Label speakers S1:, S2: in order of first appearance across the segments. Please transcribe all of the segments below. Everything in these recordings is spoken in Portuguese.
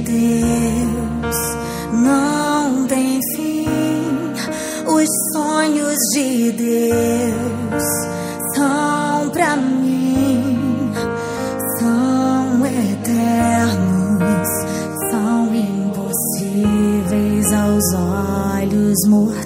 S1: Deus não de Deus são para mim, são eternos, são impossíveis aos olhos mortais.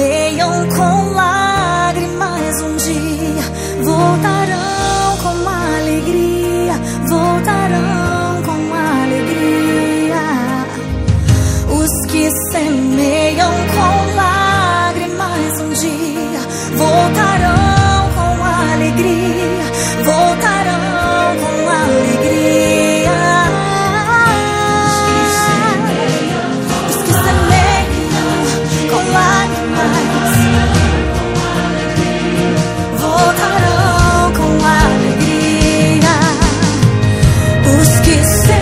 S1: semeiam com lágrimas um dia voltarão com alegria, voltarão com alegria. Os que semeiam kiss